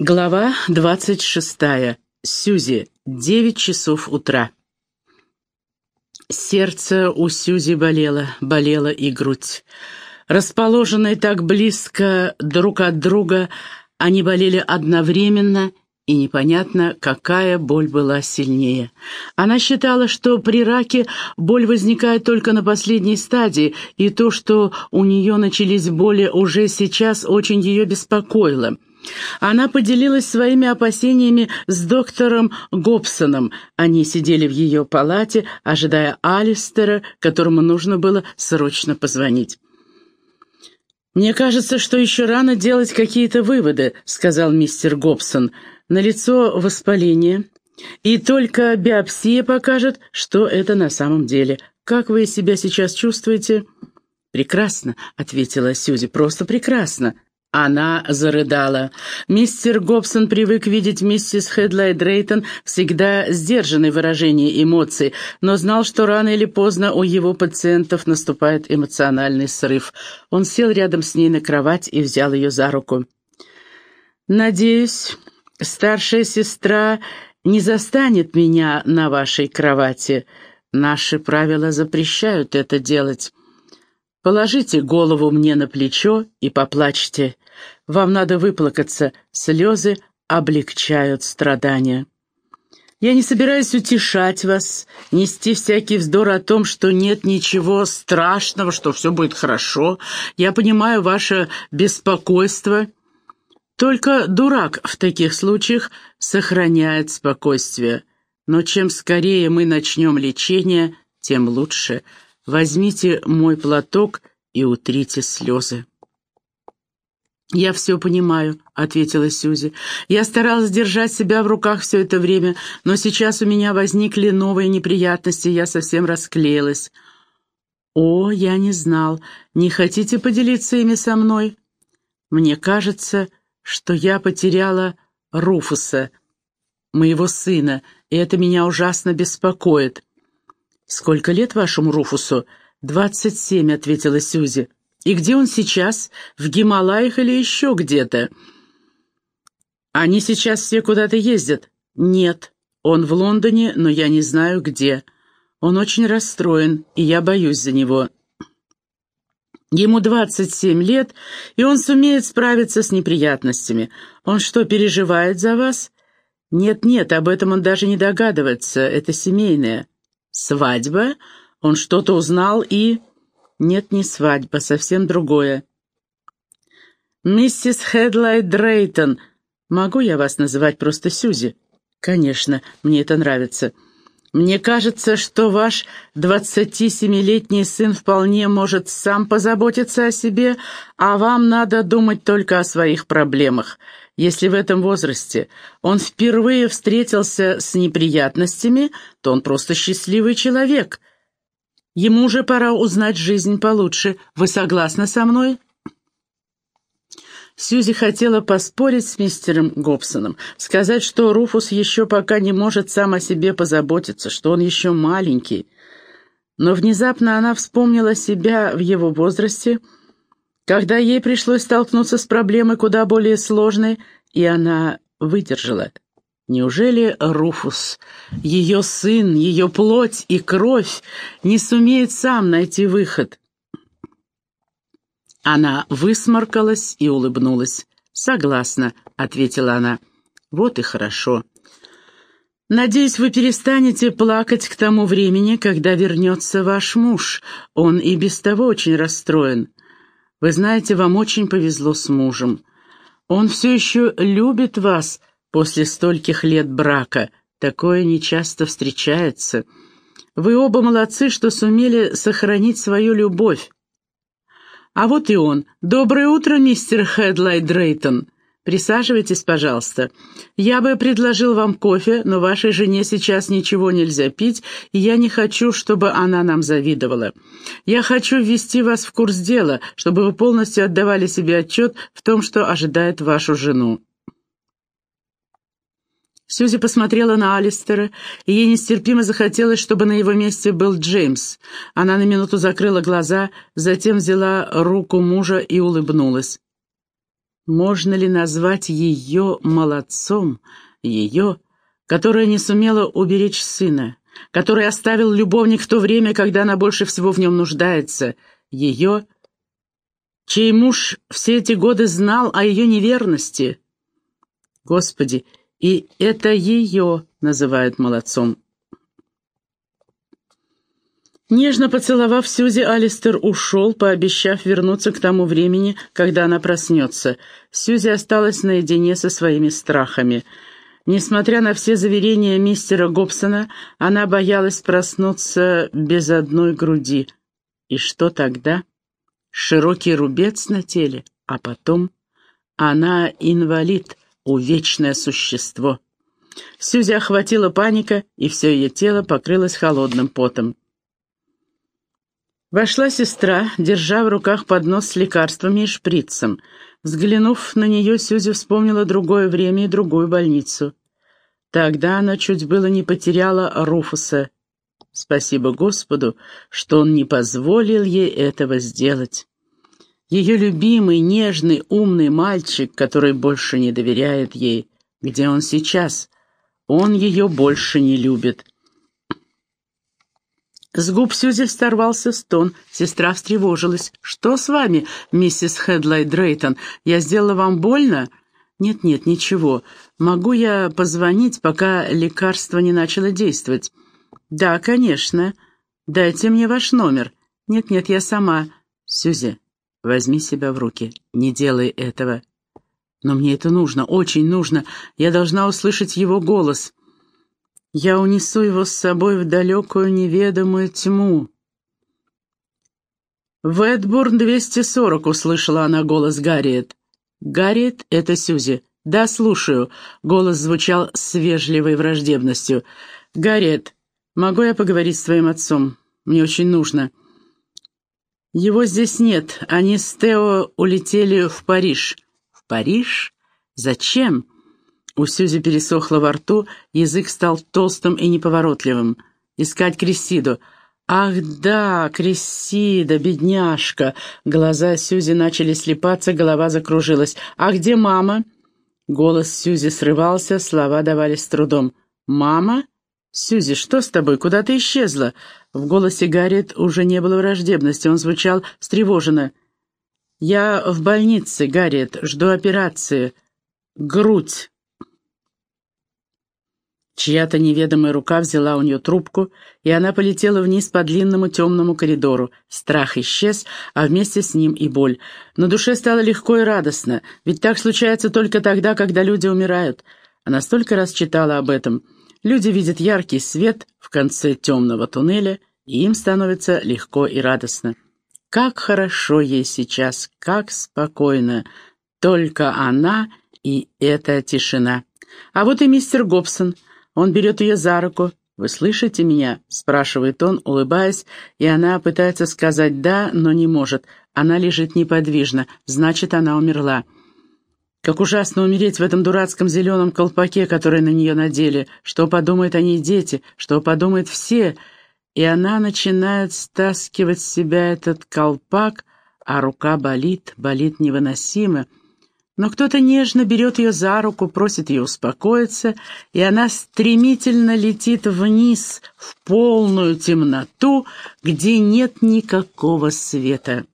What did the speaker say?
Глава двадцать шестая. Сюзи. Девять часов утра. Сердце у Сюзи болело, болела и грудь. Расположенные так близко друг от друга, они болели одновременно, и непонятно, какая боль была сильнее. Она считала, что при раке боль возникает только на последней стадии, и то, что у нее начались боли уже сейчас, очень ее беспокоило. Она поделилась своими опасениями с доктором Гобсоном. Они сидели в ее палате, ожидая Алистера, которому нужно было срочно позвонить. «Мне кажется, что еще рано делать какие-то выводы», — сказал мистер Гобсон. На лицо воспаление, и только биопсия покажет, что это на самом деле. Как вы себя сейчас чувствуете?» «Прекрасно», — ответила Сьюзи, — «просто прекрасно». Она зарыдала. Мистер Гобсон привык видеть миссис Хедлай Дрейтон всегда сдержанной выражение эмоций, но знал, что рано или поздно у его пациентов наступает эмоциональный срыв. Он сел рядом с ней на кровать и взял ее за руку. «Надеюсь, старшая сестра не застанет меня на вашей кровати. Наши правила запрещают это делать». Положите голову мне на плечо и поплачьте. Вам надо выплакаться, слезы облегчают страдания. Я не собираюсь утешать вас, нести всякий вздор о том, что нет ничего страшного, что все будет хорошо. Я понимаю ваше беспокойство. Только дурак в таких случаях сохраняет спокойствие. Но чем скорее мы начнем лечение, тем лучше – Возьмите мой платок и утрите слезы». «Я все понимаю», — ответила Сюзи. «Я старалась держать себя в руках все это время, но сейчас у меня возникли новые неприятности, я совсем расклеилась». «О, я не знал. Не хотите поделиться ими со мной?» «Мне кажется, что я потеряла Руфуса, моего сына, и это меня ужасно беспокоит». «Сколько лет вашему Руфусу?» «Двадцать семь», — ответила Сюзи. «И где он сейчас? В Гималаях или еще где-то?» «Они сейчас все куда-то ездят?» «Нет, он в Лондоне, но я не знаю, где. Он очень расстроен, и я боюсь за него». Ему двадцать семь лет, и он сумеет справиться с неприятностями. Он что, переживает за вас? Нет-нет, об этом он даже не догадывается, это семейное. «Свадьба? Он что-то узнал и...» «Нет, не свадьба, совсем другое». «Миссис Хедлай Дрейтон, могу я вас называть просто Сюзи?» «Конечно, мне это нравится». Мне кажется, что ваш двадцатисемилетний сын вполне может сам позаботиться о себе, а вам надо думать только о своих проблемах. Если в этом возрасте он впервые встретился с неприятностями, то он просто счастливый человек. Ему уже пора узнать жизнь получше. Вы согласны со мной?» Сьюзи хотела поспорить с мистером Гобсоном, сказать, что Руфус еще пока не может сам о себе позаботиться, что он еще маленький. Но внезапно она вспомнила себя в его возрасте, когда ей пришлось столкнуться с проблемой куда более сложной, и она выдержала. Неужели Руфус, ее сын, ее плоть и кровь, не сумеет сам найти выход? Она высморкалась и улыбнулась. «Согласна», — ответила она. «Вот и хорошо. Надеюсь, вы перестанете плакать к тому времени, когда вернется ваш муж. Он и без того очень расстроен. Вы знаете, вам очень повезло с мужем. Он все еще любит вас после стольких лет брака. Такое нечасто встречается. Вы оба молодцы, что сумели сохранить свою любовь. А вот и он. «Доброе утро, мистер Хедлай Дрейтон. Присаживайтесь, пожалуйста. Я бы предложил вам кофе, но вашей жене сейчас ничего нельзя пить, и я не хочу, чтобы она нам завидовала. Я хочу ввести вас в курс дела, чтобы вы полностью отдавали себе отчет в том, что ожидает вашу жену». Сьюзи посмотрела на Алистера, и ей нестерпимо захотелось, чтобы на его месте был Джеймс. Она на минуту закрыла глаза, затем взяла руку мужа и улыбнулась. Можно ли назвать ее молодцом, ее, которая не сумела уберечь сына, который оставил любовник в то время, когда она больше всего в нем нуждается, ее, чей муж все эти годы знал о ее неверности? Господи, и это ее называют молодцом. Нежно поцеловав Сьюзи, Алистер ушел, пообещав вернуться к тому времени, когда она проснется. Сьюзи осталась наедине со своими страхами. Несмотря на все заверения мистера Гобсона, она боялась проснуться без одной груди. И что тогда? Широкий рубец на теле, а потом... Она инвалид, увечное существо. Сьюзи охватила паника, и все ее тело покрылось холодным потом. Вошла сестра, держа в руках поднос с лекарствами и шприцем. Взглянув на нее, Сюзи вспомнила другое время и другую больницу. Тогда она чуть было не потеряла Руфуса. Спасибо Господу, что он не позволил ей этого сделать. Ее любимый, нежный, умный мальчик, который больше не доверяет ей. Где он сейчас? Он ее больше не любит. С губ Сьюзи сорвался стон. Сестра встревожилась. «Что с вами, миссис Хедлай Дрейтон? Я сделала вам больно?» «Нет-нет, ничего. Могу я позвонить, пока лекарство не начало действовать?» «Да, конечно. Дайте мне ваш номер». «Нет-нет, я сама». «Сьюзи, возьми себя в руки. Не делай этого». «Но мне это нужно, очень нужно. Я должна услышать его голос». Я унесу его с собой в далекую неведомую тьму. «Вэтбурн 240», — услышала она голос Гарриет. «Гарриет — это Сюзи». «Да, слушаю», — голос звучал с вежливой враждебностью. «Гарриет, могу я поговорить с твоим отцом? Мне очень нужно». «Его здесь нет. Они с Тео улетели в Париж». «В Париж? Зачем?» У Сюзи пересохло во рту, язык стал толстым и неповоротливым. «Искать Крессиду». «Ах да, Крессида, бедняжка!» Глаза Сюзи начали слепаться, голова закружилась. «А где мама?» Голос Сюзи срывался, слова давались с трудом. «Мама? Сюзи, что с тобой? Куда ты исчезла?» В голосе Гарриет уже не было враждебности, он звучал встревоженно. «Я в больнице, Гарриет, жду операции. Грудь. Чья-то неведомая рука взяла у нее трубку, и она полетела вниз по длинному темному коридору. Страх исчез, а вместе с ним и боль. На душе стало легко и радостно, ведь так случается только тогда, когда люди умирают. Она столько раз читала об этом. Люди видят яркий свет в конце темного туннеля, и им становится легко и радостно. Как хорошо ей сейчас, как спокойно. Только она и эта тишина. А вот и мистер Гобсон — он берет ее за руку. «Вы слышите меня?» — спрашивает он, улыбаясь, и она пытается сказать «да», но не может. Она лежит неподвижно, значит, она умерла. Как ужасно умереть в этом дурацком зеленом колпаке, который на нее надели. Что подумают о ней дети, что подумают все. И она начинает стаскивать с себя этот колпак, а рука болит, болит невыносимо. Но кто-то нежно берет ее за руку, просит ее успокоиться, и она стремительно летит вниз в полную темноту, где нет никакого света.